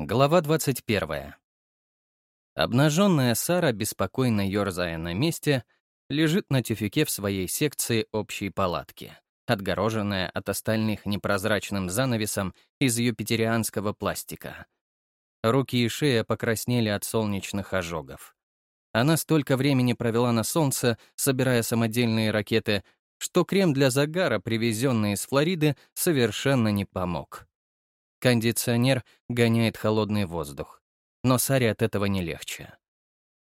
Глава 21. Обнаженная Сара, беспокойно ерзая на месте, лежит на тюфике в своей секции общей палатки, отгороженная от остальных непрозрачным занавесом из юпитерианского пластика. Руки и шея покраснели от солнечных ожогов. Она столько времени провела на солнце, собирая самодельные ракеты, что крем для загара, привезенный из Флориды, совершенно не помог. Кондиционер гоняет холодный воздух. Но Саре от этого не легче.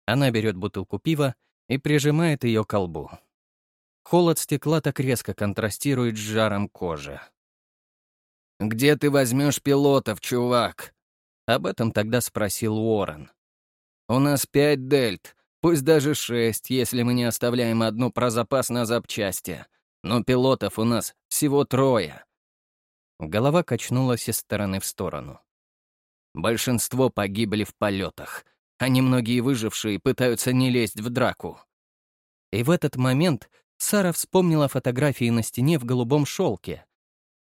Она берет бутылку пива и прижимает ее к колбу. Холод стекла так резко контрастирует с жаром кожи. «Где ты возьмешь пилотов, чувак?» Об этом тогда спросил Уоррен. «У нас пять дельт, пусть даже шесть, если мы не оставляем одну про запас на запчасти. Но пилотов у нас всего трое. Голова качнулась из стороны в сторону. Большинство погибли в полетах, а немногие выжившие пытаются не лезть в драку. И в этот момент Сара вспомнила фотографии на стене в голубом шелке.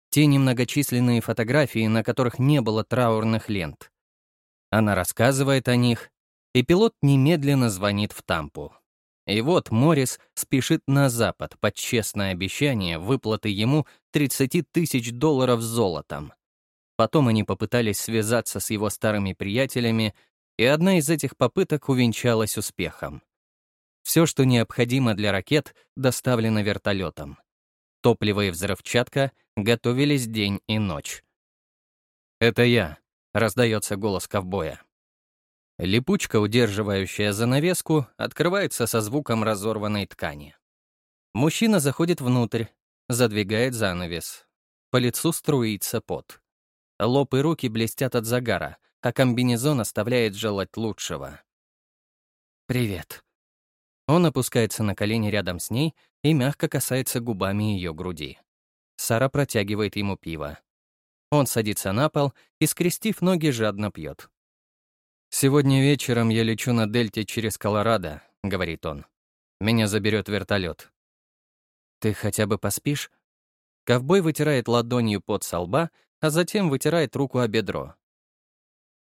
Те немногочисленные фотографии, на которых не было траурных лент. Она рассказывает о них, и пилот немедленно звонит в Тампу. И вот Моррис спешит на Запад под честное обещание выплаты ему 30 тысяч долларов золотом. Потом они попытались связаться с его старыми приятелями, и одна из этих попыток увенчалась успехом. Все, что необходимо для ракет, доставлено вертолетом. Топливо и взрывчатка готовились день и ночь. «Это я», — раздается голос ковбоя. Липучка, удерживающая занавеску, открывается со звуком разорванной ткани. Мужчина заходит внутрь, задвигает занавес. По лицу струится пот. Лоб и руки блестят от загара, а комбинезон оставляет желать лучшего. «Привет». Он опускается на колени рядом с ней и мягко касается губами ее груди. Сара протягивает ему пиво. Он садится на пол и, скрестив ноги, жадно пьет. «Сегодня вечером я лечу на Дельте через Колорадо», — говорит он. «Меня заберет вертолет. «Ты хотя бы поспишь?» Ковбой вытирает ладонью под со лба, а затем вытирает руку о бедро.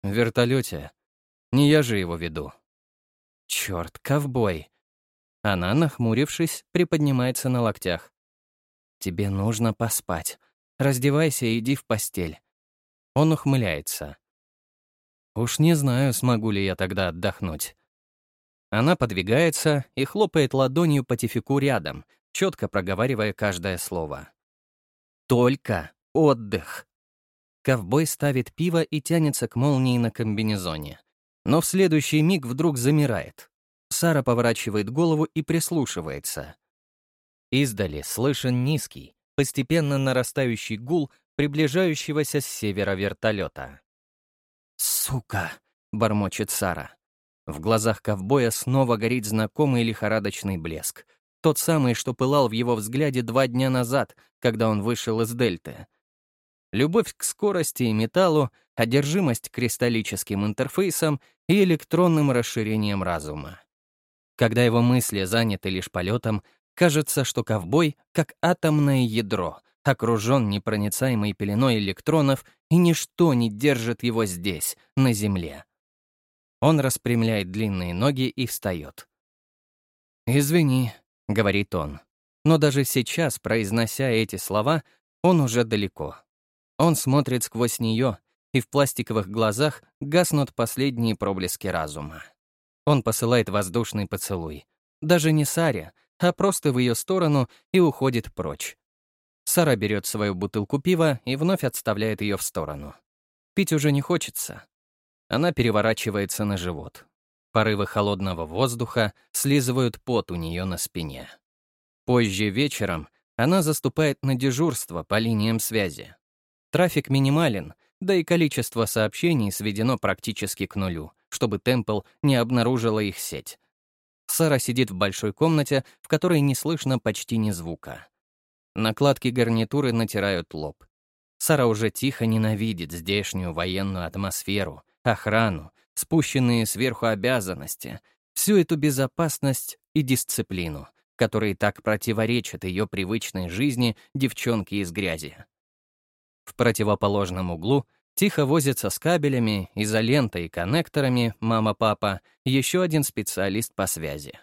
«В вертолете. Не я же его веду». «Чёрт, ковбой!» Она, нахмурившись, приподнимается на локтях. «Тебе нужно поспать. Раздевайся и иди в постель». Он ухмыляется. Уж не знаю, смогу ли я тогда отдохнуть. Она подвигается и хлопает ладонью по тифику рядом, четко проговаривая каждое слово. «Только отдых!» Ковбой ставит пиво и тянется к молнии на комбинезоне. Но в следующий миг вдруг замирает. Сара поворачивает голову и прислушивается. Издали слышен низкий, постепенно нарастающий гул приближающегося с севера вертолета. «Сука!» — бормочет Сара. В глазах ковбоя снова горит знакомый лихорадочный блеск. Тот самый, что пылал в его взгляде два дня назад, когда он вышел из дельты. Любовь к скорости и металлу, одержимость кристаллическим интерфейсом и электронным расширением разума. Когда его мысли заняты лишь полетом, кажется, что ковбой — как атомное ядро, окружен непроницаемой пеленой электронов, и ничто не держит его здесь, на Земле. Он распрямляет длинные ноги и встает. «Извини», — говорит он. Но даже сейчас, произнося эти слова, он уже далеко. Он смотрит сквозь нее, и в пластиковых глазах гаснут последние проблески разума. Он посылает воздушный поцелуй. Даже не Саре, а просто в ее сторону и уходит прочь. Сара берет свою бутылку пива и вновь отставляет ее в сторону. Пить уже не хочется. Она переворачивается на живот. Порывы холодного воздуха слизывают пот у нее на спине. Позже вечером она заступает на дежурство по линиям связи. Трафик минимален, да и количество сообщений сведено практически к нулю, чтобы Темпл не обнаружила их сеть. Сара сидит в большой комнате, в которой не слышно почти ни звука. Накладки гарнитуры натирают лоб. Сара уже тихо ненавидит здешнюю военную атмосферу, охрану, спущенные сверху обязанности, всю эту безопасность и дисциплину, которые так противоречат ее привычной жизни девчонки из грязи. В противоположном углу Тихо возится с кабелями, изолентой и коннекторами мама-папа, еще один специалист по связи.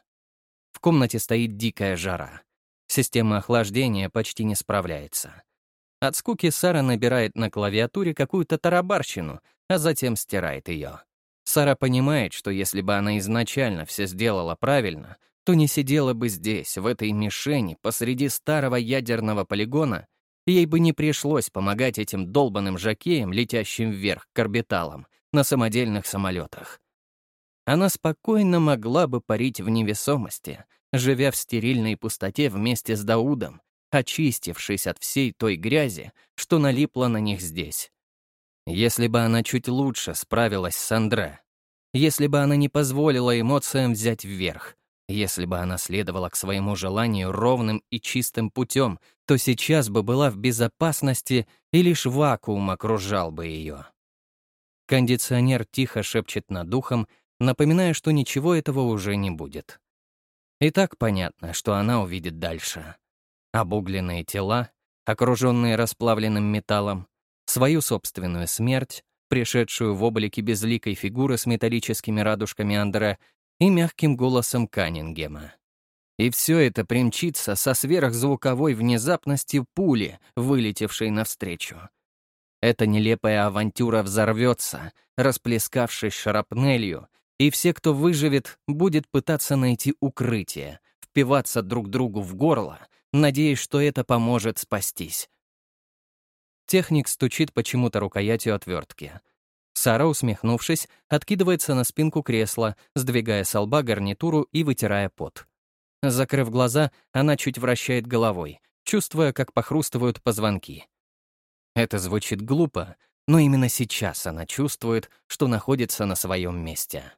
В комнате стоит дикая жара. Система охлаждения почти не справляется. От скуки Сара набирает на клавиатуре какую-то тарабарщину, а затем стирает ее. Сара понимает, что если бы она изначально все сделала правильно, то не сидела бы здесь, в этой мишени, посреди старого ядерного полигона, ей бы не пришлось помогать этим долбанным жакеям, летящим вверх к орбиталам, на самодельных самолетах. Она спокойно могла бы парить в невесомости, живя в стерильной пустоте вместе с Даудом, очистившись от всей той грязи, что налипла на них здесь. Если бы она чуть лучше справилась с Андре, если бы она не позволила эмоциям взять вверх, если бы она следовала к своему желанию ровным и чистым путем, то сейчас бы была в безопасности, и лишь вакуум окружал бы ее. Кондиционер тихо шепчет над духом, напоминая, что ничего этого уже не будет. И так понятно, что она увидит дальше. Обугленные тела, окруженные расплавленным металлом, свою собственную смерть, пришедшую в облике безликой фигуры с металлическими радужками Андре и мягким голосом Каннингема. И все это примчится со сверхзвуковой внезапностью пули, вылетевшей навстречу. Эта нелепая авантюра взорвется, расплескавшись шрапнелью, и все, кто выживет, будет пытаться найти укрытие, впиваться друг другу в горло, надеясь, что это поможет спастись. Техник стучит почему-то рукоятью отвертки. Сара, усмехнувшись, откидывается на спинку кресла, сдвигая с лба гарнитуру и вытирая пот. Закрыв глаза, она чуть вращает головой, чувствуя, как похрустывают позвонки. Это звучит глупо, но именно сейчас она чувствует, что находится на своем месте.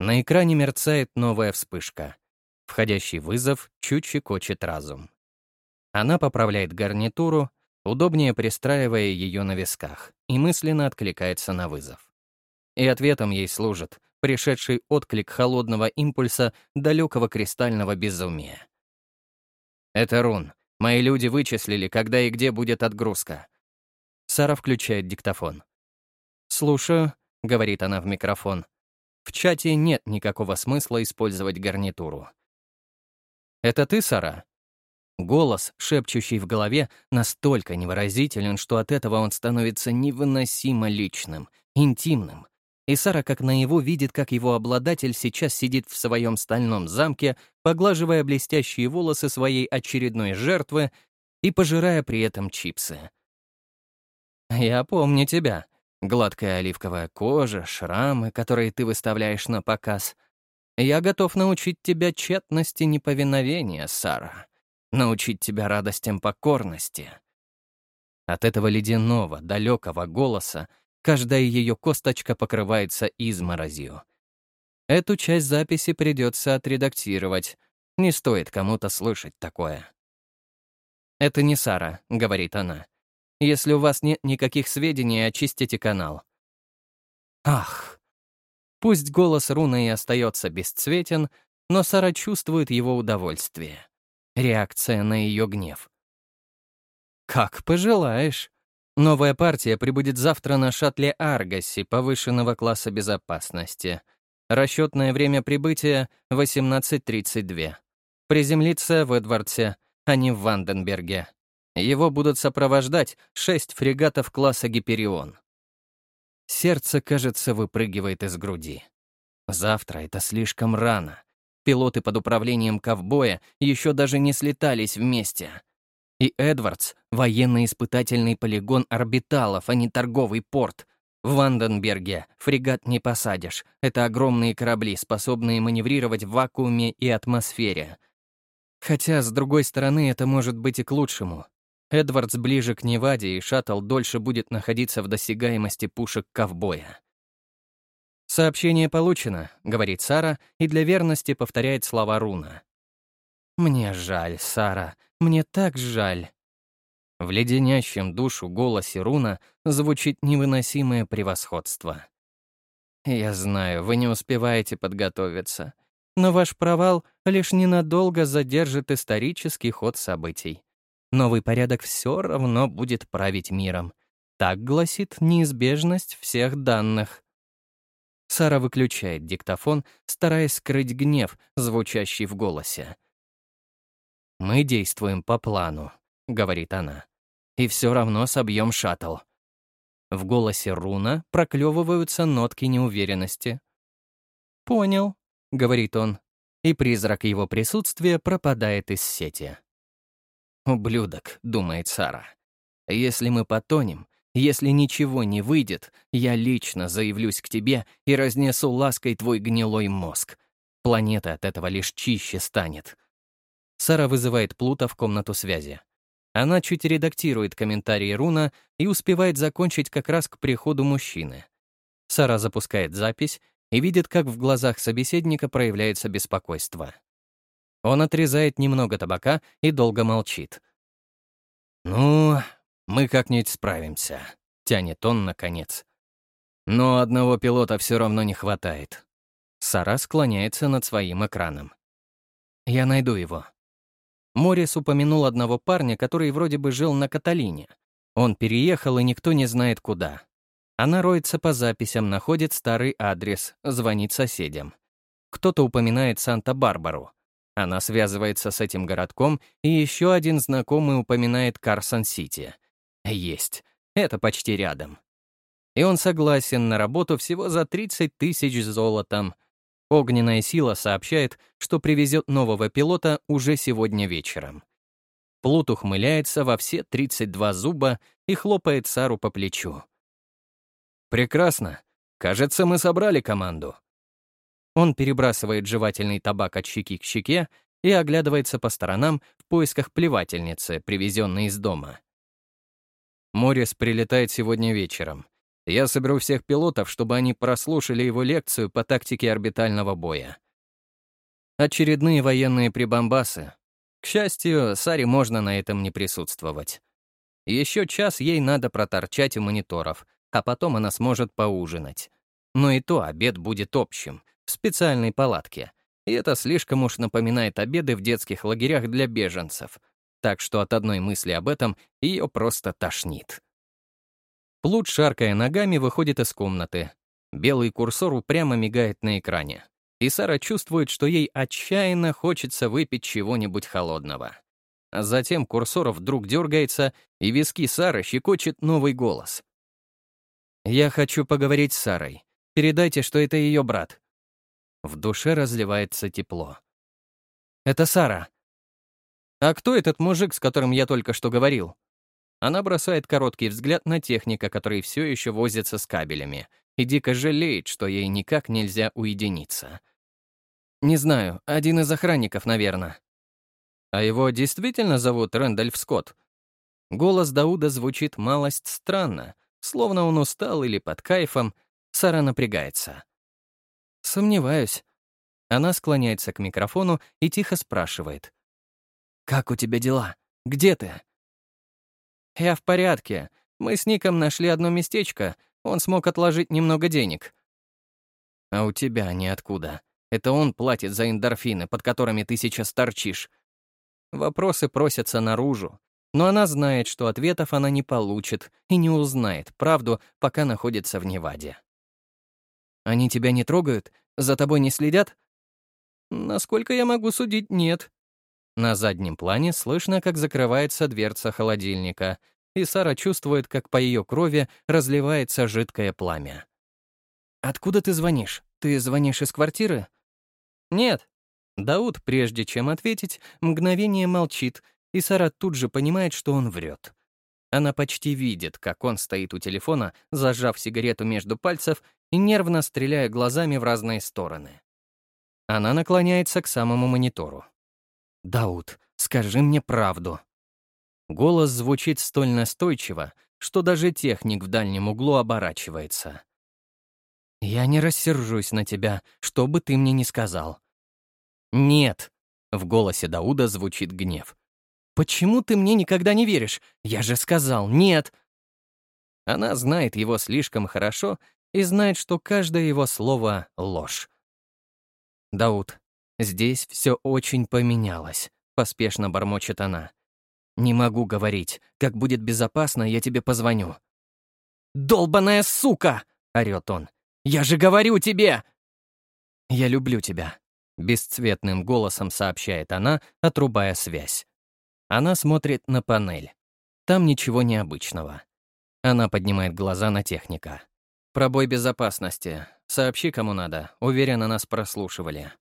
На экране мерцает новая вспышка. Входящий вызов чуть щекочет разум. Она поправляет гарнитуру, удобнее пристраивая ее на висках, и мысленно откликается на вызов. И ответом ей служит пришедший отклик холодного импульса далекого кристального безумия. «Это Рун. Мои люди вычислили, когда и где будет отгрузка». Сара включает диктофон. «Слушаю», — говорит она в микрофон. В чате нет никакого смысла использовать гарнитуру. «Это ты, Сара?» Голос, шепчущий в голове, настолько невыразителен, что от этого он становится невыносимо личным, интимным. И Сара как наяву видит, как его обладатель сейчас сидит в своем стальном замке, поглаживая блестящие волосы своей очередной жертвы и пожирая при этом чипсы. «Я помню тебя. Гладкая оливковая кожа, шрамы, которые ты выставляешь на показ. Я готов научить тебя тщетности неповиновения, Сара» научить тебя радостям покорности. От этого ледяного, далекого голоса каждая ее косточка покрывается изморозью. Эту часть записи придется отредактировать. Не стоит кому-то слышать такое. «Это не Сара», — говорит она. «Если у вас нет никаких сведений, очистите канал». Ах! Пусть голос руны и остается бесцветен, но Сара чувствует его удовольствие. Реакция на ее гнев. «Как пожелаешь. Новая партия прибудет завтра на шаттле Аргаси повышенного класса безопасности. Расчетное время прибытия — 18.32. Приземлиться в Эдвардсе, а не в Ванденберге. Его будут сопровождать шесть фрегатов класса Гиперион. Сердце, кажется, выпрыгивает из груди. Завтра это слишком рано. Пилоты под управлением ковбоя еще даже не слетались вместе. И Эдвардс — военно-испытательный полигон орбиталов, а не торговый порт. В Ванденберге фрегат не посадишь. Это огромные корабли, способные маневрировать в вакууме и атмосфере. Хотя, с другой стороны, это может быть и к лучшему. Эдвардс ближе к Неваде, и шаттл дольше будет находиться в досягаемости пушек ковбоя. «Сообщение получено», — говорит Сара, и для верности повторяет слова Руна. «Мне жаль, Сара, мне так жаль». В леденящем душу голосе Руна звучит невыносимое превосходство. «Я знаю, вы не успеваете подготовиться, но ваш провал лишь ненадолго задержит исторический ход событий. Новый порядок все равно будет править миром. Так гласит неизбежность всех данных. Сара выключает диктофон, стараясь скрыть гнев, звучащий в голосе. «Мы действуем по плану», — говорит она. «И все равно собьем шаттл». В голосе Руна проклевываются нотки неуверенности. «Понял», — говорит он, и призрак его присутствия пропадает из сети. «Ублюдок», — думает Сара. «Если мы потонем, если ничего не выйдет, я лично заявлюсь к тебе и разнесу лаской твой гнилой мозг. Планета от этого лишь чище станет». Сара вызывает Плута в комнату связи. Она чуть редактирует комментарии Руна и успевает закончить как раз к приходу мужчины. Сара запускает запись и видит, как в глазах собеседника проявляется беспокойство. Он отрезает немного табака и долго молчит. «Ну, мы как-нибудь справимся», — тянет он наконец. «Но одного пилота все равно не хватает». Сара склоняется над своим экраном. «Я найду его». Морис упомянул одного парня, который вроде бы жил на Каталине. Он переехал, и никто не знает куда. Она роется по записям, находит старый адрес, звонит соседям. Кто-то упоминает Санта-Барбару. Она связывается с этим городком, и еще один знакомый упоминает Карсон-Сити. Есть. Это почти рядом. И он согласен на работу всего за 30 тысяч золотом. Огненная сила сообщает, что привезет нового пилота уже сегодня вечером. Плут ухмыляется во все 32 зуба и хлопает Сару по плечу. «Прекрасно. Кажется, мы собрали команду». Он перебрасывает жевательный табак от щеки к щеке и оглядывается по сторонам в поисках плевательницы, привезенной из дома. Морис прилетает сегодня вечером. Я соберу всех пилотов, чтобы они прослушали его лекцию по тактике орбитального боя. Очередные военные прибамбасы. К счастью, Саре можно на этом не присутствовать. Еще час ей надо проторчать у мониторов, а потом она сможет поужинать. Но и то обед будет общим, в специальной палатке. И это слишком уж напоминает обеды в детских лагерях для беженцев. Так что от одной мысли об этом ее просто тошнит. Плут, шаркая ногами, выходит из комнаты. Белый курсор упрямо мигает на экране. И Сара чувствует, что ей отчаянно хочется выпить чего-нибудь холодного. А затем курсор вдруг дергается, и виски Сары щекочет новый голос. «Я хочу поговорить с Сарой. Передайте, что это ее брат». В душе разливается тепло. «Это Сара». «А кто этот мужик, с которым я только что говорил?» Она бросает короткий взгляд на техника, который все еще возится с кабелями, и дико жалеет, что ей никак нельзя уединиться. «Не знаю, один из охранников, наверное». «А его действительно зовут Рэндальф Скотт?» Голос Дауда звучит малость странно, Словно он устал или под кайфом, Сара напрягается. «Сомневаюсь». Она склоняется к микрофону и тихо спрашивает. «Как у тебя дела? Где ты?» «Я в порядке. Мы с Ником нашли одно местечко. Он смог отложить немного денег». «А у тебя ниоткуда. Это он платит за эндорфины, под которыми ты сейчас торчишь. Вопросы просятся наружу, но она знает, что ответов она не получит и не узнает правду, пока находится в Неваде. «Они тебя не трогают? За тобой не следят?» «Насколько я могу судить, нет». На заднем плане слышно, как закрывается дверца холодильника, и Сара чувствует, как по ее крови разливается жидкое пламя. «Откуда ты звонишь? Ты звонишь из квартиры?» «Нет». Дауд, прежде чем ответить, мгновение молчит, и Сара тут же понимает, что он врет. Она почти видит, как он стоит у телефона, зажав сигарету между пальцев и нервно стреляя глазами в разные стороны. Она наклоняется к самому монитору. «Дауд, скажи мне правду». Голос звучит столь настойчиво, что даже техник в дальнем углу оборачивается. «Я не рассержусь на тебя, что бы ты мне ни сказал». «Нет», — в голосе Дауда звучит гнев. «Почему ты мне никогда не веришь? Я же сказал, нет!» Она знает его слишком хорошо и знает, что каждое его слово — ложь. «Дауд, здесь все очень поменялось», — поспешно бормочет она. «Не могу говорить. Как будет безопасно, я тебе позвоню». «Долбаная сука!» — орёт он. «Я же говорю тебе!» «Я люблю тебя», — бесцветным голосом сообщает она, отрубая связь. Она смотрит на панель. Там ничего необычного. Она поднимает глаза на техника. «Пробой безопасности. Сообщи, кому надо. Уверена, нас прослушивали».